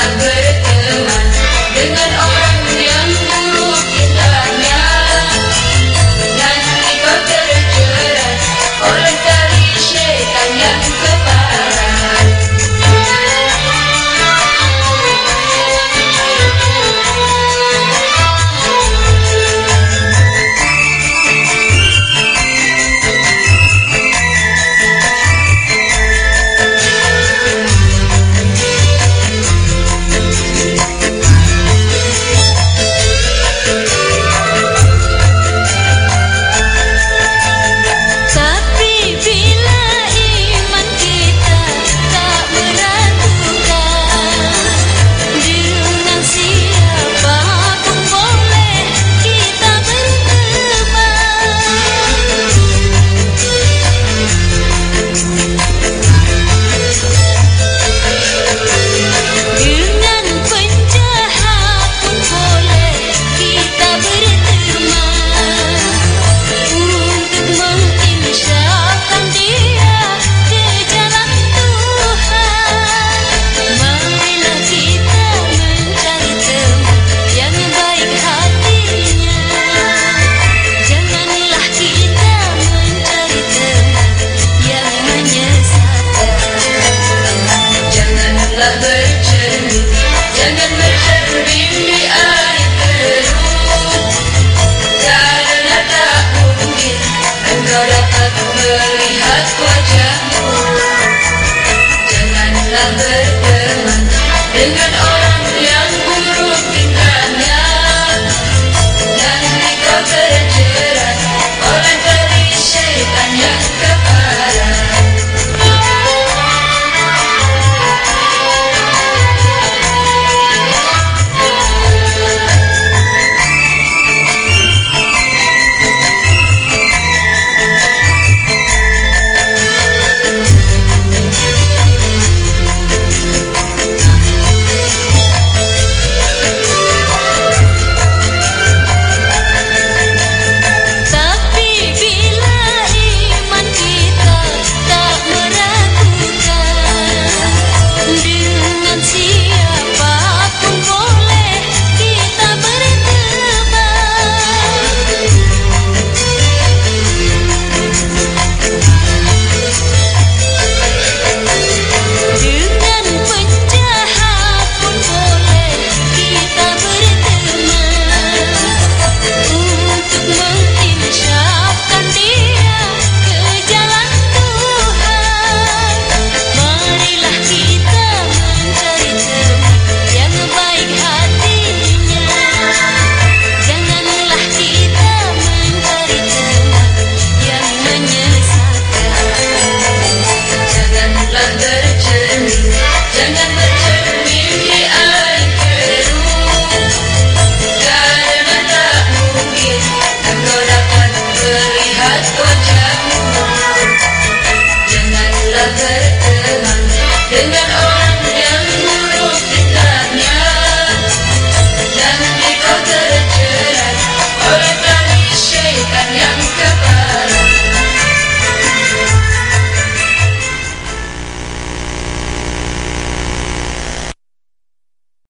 I'm good. That's what